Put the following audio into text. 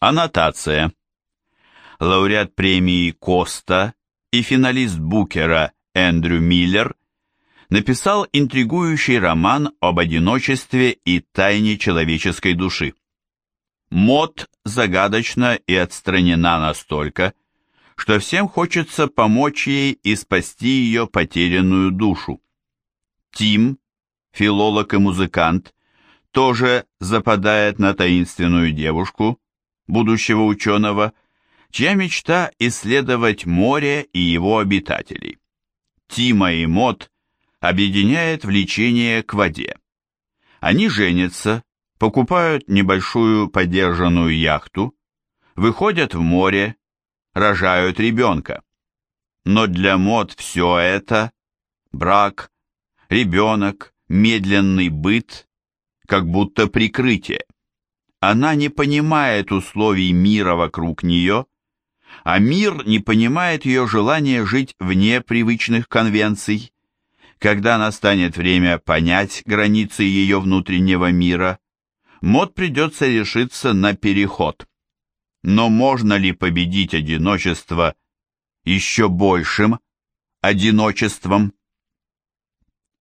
Аннотация. Лауреат премии Коста и финалист Букера Эндрю Миллер написал интригующий роман об одиночестве и тайне человеческой души. Мод загадочна и отстранена настолько, что всем хочется помочь ей и спасти ее потерянную душу. Тим, филолог и музыкант, тоже западает на таинственную девушку, будущего ученого, чья мечта исследовать море и его обитателей. Тима и Мод объединяет влечение к воде. Они женятся, покупают небольшую подержанную яхту, выходят в море, рожают ребенка. Но для Мод все это – брак, ребенок, медленный быт, как будто прикрытие. Она не понимает условий мира вокруг нее, а мир не понимает ее желания жить вне привычных конвенций. Когда настанет время понять границы ее внутреннего мира, Мод придется решиться на переход. Но можно ли победить одиночество еще большим одиночеством?